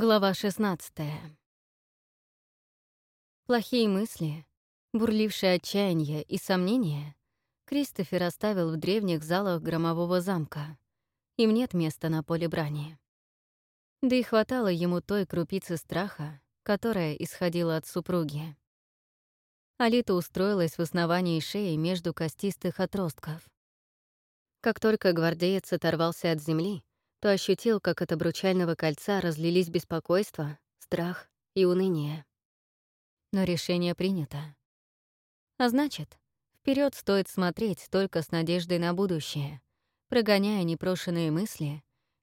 Глава 16 Плохие мысли, бурлившие отчаяние и сомнения, Кристофер оставил в древних залах громового замка. Им нет места на поле брани. Да и хватало ему той крупицы страха, которая исходила от супруги. Алита устроилась в основании шеи между костистых отростков. Как только гвардеец оторвался от земли, то ощутил, как от обручального кольца разлились беспокойство, страх и уныние. Но решение принято. А значит, вперед стоит смотреть только с надеждой на будущее, прогоняя непрошенные мысли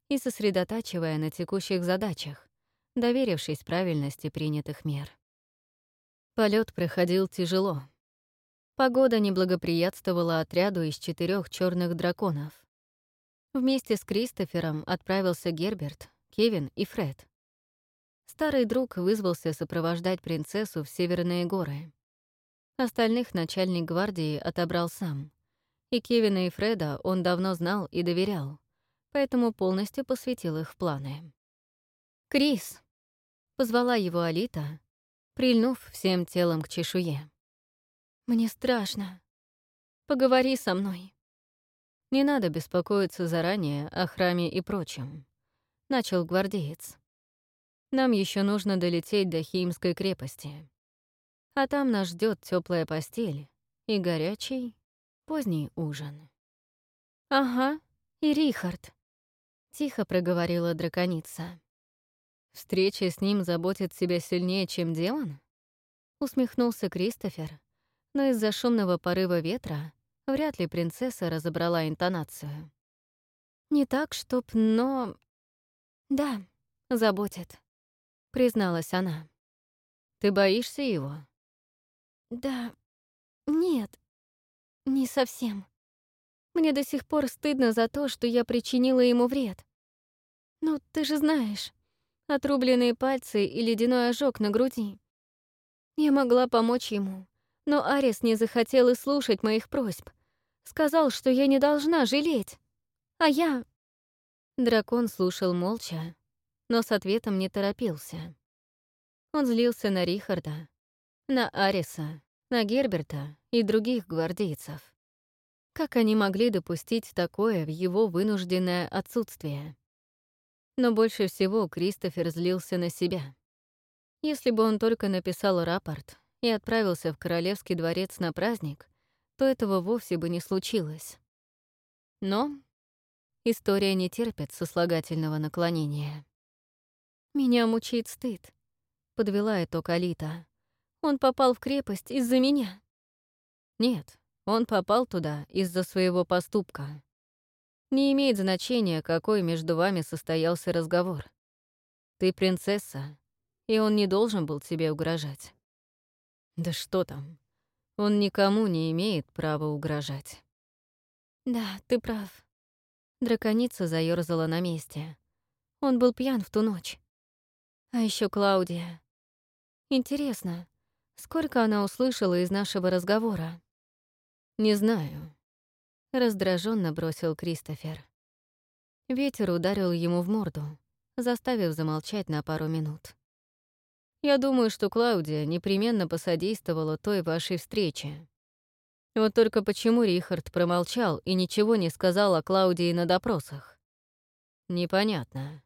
и сосредотачивая на текущих задачах, доверившись правильности принятых мер. Полет проходил тяжело. Погода неблагоприятствовала отряду из четырех черных драконов. Вместе с Кристофером отправился Герберт, Кевин и Фред. Старый друг вызвался сопровождать принцессу в Северные горы. Остальных начальник гвардии отобрал сам. И Кевина и Фреда он давно знал и доверял, поэтому полностью посвятил их планы. «Крис!» — позвала его Алита, прильнув всем телом к чешуе. «Мне страшно. Поговори со мной». Не надо беспокоиться заранее о храме и прочем. Начал гвардеец. Нам еще нужно долететь до Химской крепости. А там нас ждет теплая постель и горячий поздний ужин. Ага, и Рихард. Тихо проговорила драконица. Встреча с ним заботит себя сильнее, чем демон? Усмехнулся Кристофер, но из-за шумного порыва ветра Вряд ли принцесса разобрала интонацию. «Не так, чтоб, но...» «Да, заботит», — призналась она. «Ты боишься его?» «Да... нет, не совсем. Мне до сих пор стыдно за то, что я причинила ему вред. Ну, ты же знаешь, отрубленные пальцы и ледяной ожог на груди. Я могла помочь ему, но Арис не захотел и слушать моих просьб. Сказал, что я не должна жалеть. А я... Дракон слушал молча, но с ответом не торопился. Он злился на Рихарда, на Ариса, на Герберта и других гвардейцев. Как они могли допустить такое в его вынужденное отсутствие? Но больше всего Кристофер злился на себя. Если бы он только написал рапорт и отправился в Королевский дворец на праздник, то этого вовсе бы не случилось. Но история не терпит сослагательного наклонения. «Меня мучает стыд», — подвела итог Алита. «Он попал в крепость из-за меня». «Нет, он попал туда из-за своего поступка. Не имеет значения, какой между вами состоялся разговор. Ты принцесса, и он не должен был тебе угрожать». «Да что там? Он никому не имеет права угрожать. Да, ты прав. Драконица заёрзала на месте. Он был пьян в ту ночь. А еще Клаудия. Интересно, сколько она услышала из нашего разговора? Не знаю. Раздраженно бросил Кристофер. Ветер ударил ему в морду, заставив замолчать на пару минут. Я думаю, что Клаудия непременно посодействовала той вашей встрече. Вот только почему Рихард промолчал и ничего не сказал о Клаудии на допросах? Непонятно.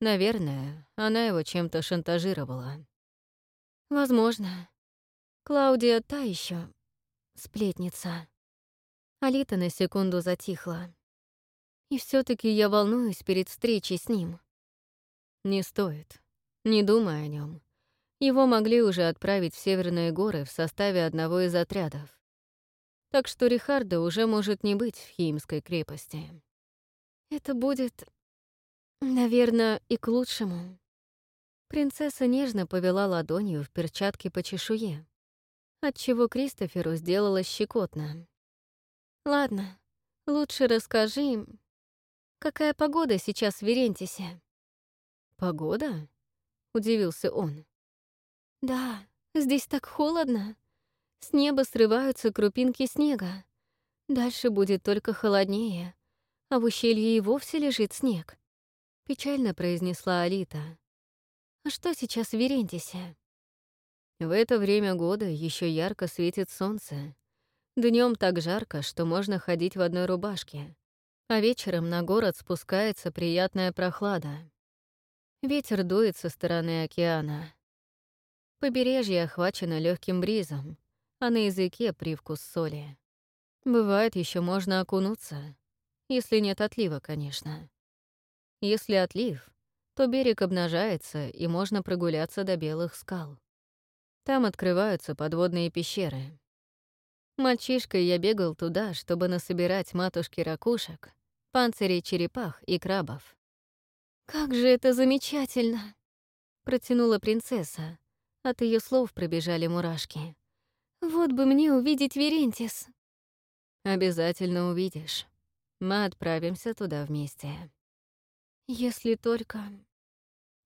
Наверное, она его чем-то шантажировала. Возможно. Клаудия та еще сплетница. Алита на секунду затихла. И все таки я волнуюсь перед встречей с ним. Не стоит. Не думай о нем. Его могли уже отправить в Северные горы в составе одного из отрядов. Так что Рихарда уже может не быть в Химской крепости. Это будет, наверное, и к лучшему. Принцесса нежно повела ладонью в перчатке по чешуе, отчего Кристоферу сделалось щекотно. «Ладно, лучше расскажи им, какая погода сейчас в Верентисе?» «Погода?» — удивился он. Да, здесь так холодно. С неба срываются крупинки снега. Дальше будет только холоднее, а в ущелье и вовсе лежит снег. Печально произнесла Алита. А что сейчас в Верентисе? В это время года еще ярко светит солнце. Днем так жарко, что можно ходить в одной рубашке, а вечером на город спускается приятная прохлада. Ветер дует со стороны океана. Побережье охвачено легким бризом, а на языке привкус соли. Бывает, еще можно окунуться, если нет отлива, конечно. Если отлив, то берег обнажается, и можно прогуляться до белых скал. Там открываются подводные пещеры. Мальчишкой я бегал туда, чтобы насобирать матушки ракушек, панцирей черепах и крабов. «Как же это замечательно!» — протянула принцесса. От ее слов пробежали мурашки. «Вот бы мне увидеть Верентис!» «Обязательно увидишь. Мы отправимся туда вместе». «Если только...»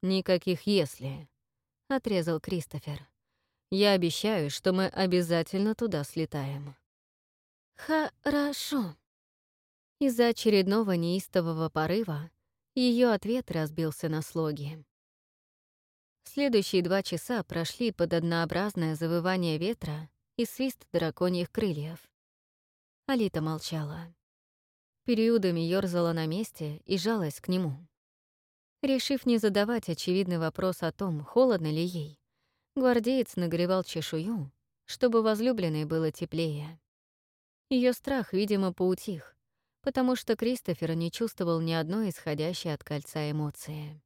«Никаких «если», — отрезал Кристофер. Я обещаю, что мы обязательно туда слетаем. Хорошо. Из-за очередного неистового порыва ее ответ разбился на слоги. Следующие два часа прошли под однообразное завывание ветра и свист драконьих крыльев. Алита молчала. Периодами ёрзала на месте и жалась к нему. Решив не задавать очевидный вопрос о том, холодно ли ей, Гвардеец нагревал чешую, чтобы возлюбленной было теплее. Ее страх, видимо, поутих, потому что Кристофер не чувствовал ни одной исходящей от кольца эмоции.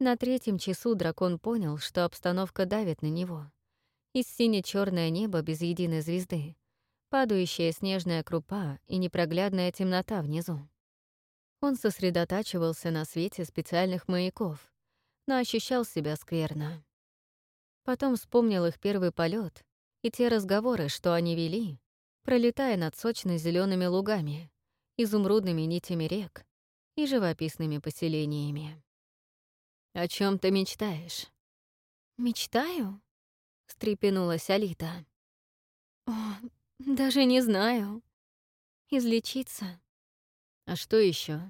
На третьем часу дракон понял, что обстановка давит на него. Из сине черное небо без единой звезды, падающая снежная крупа и непроглядная темнота внизу. Он сосредотачивался на свете специальных маяков, но ощущал себя скверно. Потом вспомнил их первый полет и те разговоры, что они вели, пролетая над сочно зелеными лугами, изумрудными нитями рек и живописными поселениями. «О чем ты мечтаешь?» «Мечтаю?» — встрепенулась Алита. «О, даже не знаю. Излечиться». «А что еще?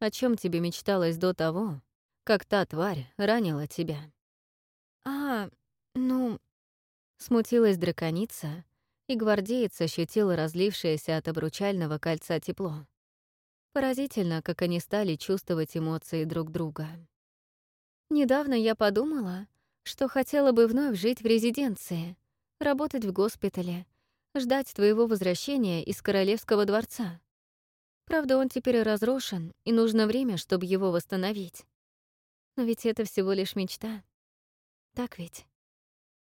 О чем тебе мечталось до того, как та тварь ранила тебя?» «А, ну...» Смутилась драконица, и гвардеец ощутил разлившееся от обручального кольца тепло. Поразительно, как они стали чувствовать эмоции друг друга. Недавно я подумала, что хотела бы вновь жить в резиденции, работать в госпитале, ждать твоего возвращения из королевского дворца. Правда, он теперь разрушен, и нужно время, чтобы его восстановить. Но ведь это всего лишь мечта. Так ведь?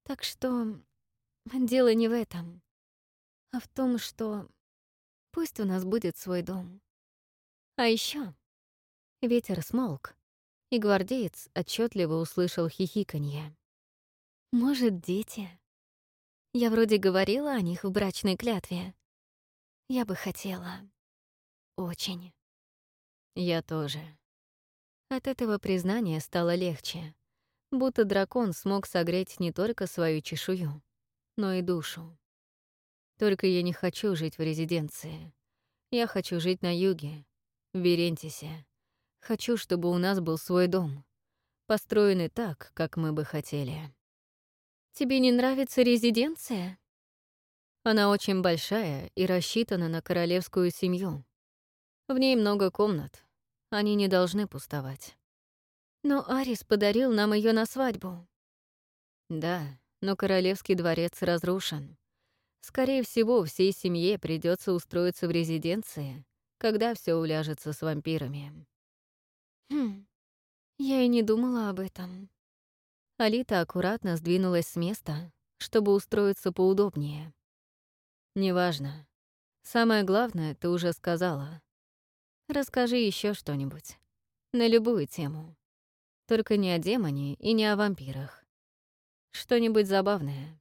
Так что дело не в этом, а в том, что пусть у нас будет свой дом. А еще ветер смолк, и гвардеец отчетливо услышал хихиканье. Может, дети? Я вроде говорила о них в брачной клятве. Я бы хотела. Очень. Я тоже. От этого признания стало легче будто дракон смог согреть не только свою чешую, но и душу. Только я не хочу жить в резиденции. Я хочу жить на юге, в Верентисе. Хочу, чтобы у нас был свой дом, построенный так, как мы бы хотели. Тебе не нравится резиденция? Она очень большая и рассчитана на королевскую семью. В ней много комнат. Они не должны пустовать. Но Арис подарил нам ее на свадьбу. Да, но королевский дворец разрушен. Скорее всего, всей семье придется устроиться в резиденции, когда все уляжется с вампирами. Хм, я и не думала об этом. Алита аккуратно сдвинулась с места, чтобы устроиться поудобнее. Неважно. Самое главное ты уже сказала. Расскажи еще что-нибудь. На любую тему. Только не о демоне и не о вампирах. Что-нибудь забавное.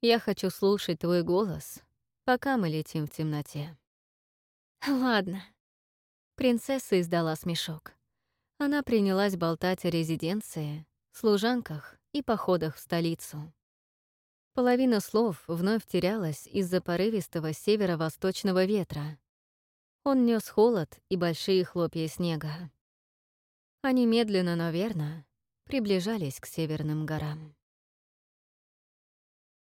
Я хочу слушать твой голос, пока мы летим в темноте. Ладно. Принцесса издала смешок. Она принялась болтать о резиденции, служанках и походах в столицу. Половина слов вновь терялась из-за порывистого северо-восточного ветра. Он нес холод и большие хлопья снега. Они медленно, но верно приближались к северным горам.